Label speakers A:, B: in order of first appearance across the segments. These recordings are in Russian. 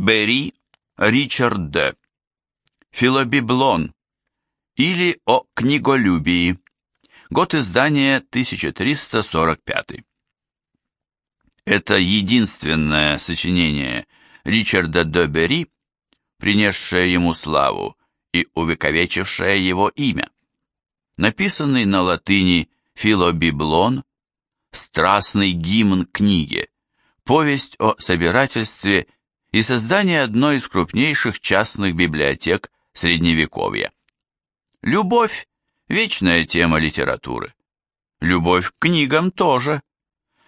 A: Бери Ричард Д. Филобиблон или о книголюбии. Год издания 1345. Это единственное сочинение Ричарда де Бери, принесшее ему славу и увековечившее его имя. Написанный на латыни «Филобиблон» – страстный гимн книге, повесть о собирательстве и создании одной из крупнейших частных библиотек Средневековья. Любовь – вечная тема литературы. Любовь к книгам тоже.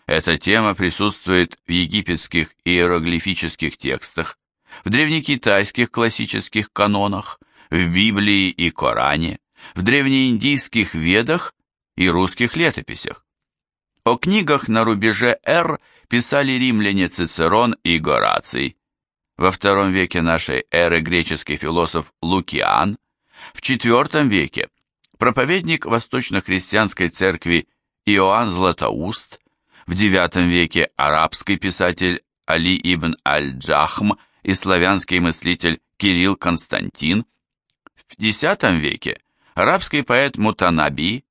A: Эта тема присутствует в египетских иероглифических текстах, в древнекитайских классических канонах, в Библии и Коране, в древнеиндийских ведах и русских летописях. О книгах на рубеже Р писали римляне Цицерон и Гораций. Во втором веке нашей эры греческий философ Лукиан, в IV веке проповедник восточно-христианской церкви Иоанн Златоуст, в IX веке арабский писатель Али ибн аль-Джахм и славянский мыслитель Кирилл Константин, в X веке арабский поэт Мутанаби,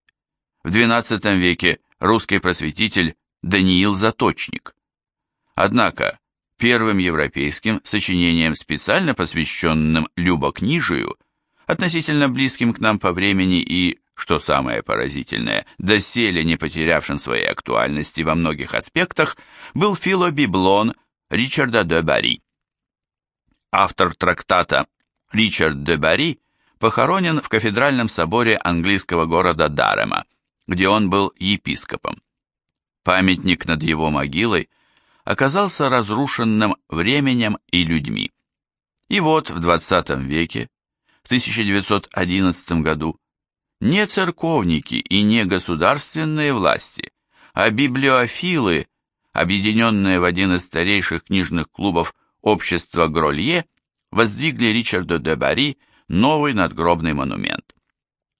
A: в XII веке русский просветитель Даниил Заточник. Однако первым европейским сочинением, специально посвященным любокнижию, относительно близким к нам по времени и, что самое поразительное, доселе не потерявшим своей актуальности во многих аспектах, был филобиблон Ричарда де Бари. Автор трактата Ричард де Бари похоронен в кафедральном соборе английского города Дарема, где он был епископом. Памятник над его могилой оказался разрушенным временем и людьми. И вот в 20 веке, в 1911 году, не церковники и не государственные власти, а библиофилы, объединенные в один из старейших книжных клубов общества Гролье, воздвигли Ричарду де Бари новый надгробный монумент.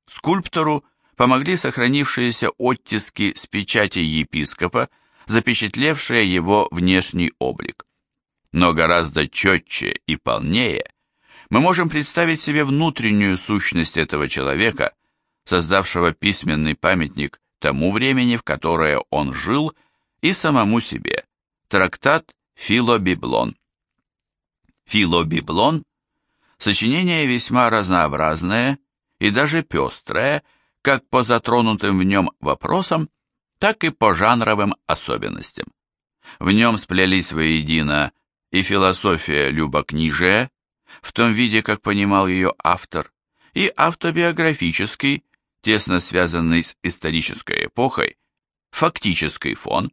A: Скульптору помогли сохранившиеся оттиски с печати епископа, запечатлевшие его внешний облик. Но гораздо четче и полнее мы можем представить себе внутреннюю сущность этого человека, создавшего письменный памятник тому времени, в которое он жил, и самому себе. Трактат Филобиблон. Филобиблон – сочинение весьма разнообразное и даже пестрое, как по затронутым в нем вопросам, так и по жанровым особенностям. В нем сплелись воедино и философия любокнижия, в том виде, как понимал ее автор, и автобиографический, тесно связанный с исторической эпохой, фактический фон,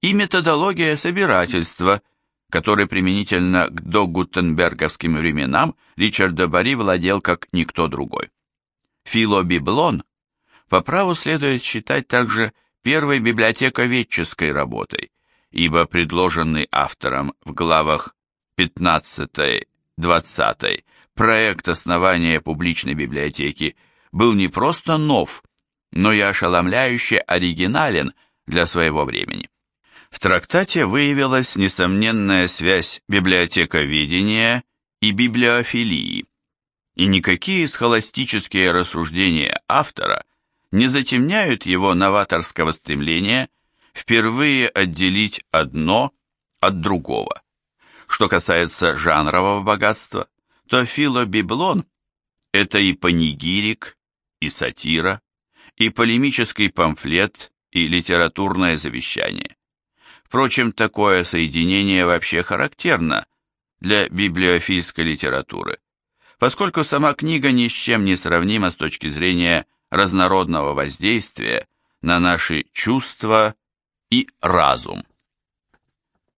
A: и методология собирательства, которой применительно к догутенберговским временам Ричард Бари владел как никто другой. Филобиблон по праву следует считать также первой библиотековедческой работой, ибо предложенный автором в главах 15-20 проект основания публичной библиотеки был не просто нов, но и ошеломляюще оригинален для своего времени. В трактате выявилась несомненная связь библиотековедения и библиофилии, и никакие схоластические рассуждения автора не затемняют его новаторского стремления впервые отделить одно от другого. Что касается жанрового богатства, то филобиблон – это и панигирик, и сатира, и полемический памфлет, и литературное завещание. Впрочем, такое соединение вообще характерно для библиофильской литературы, поскольку сама книга ни с чем не сравнима с точки зрения разнородного воздействия на наши чувства и разум.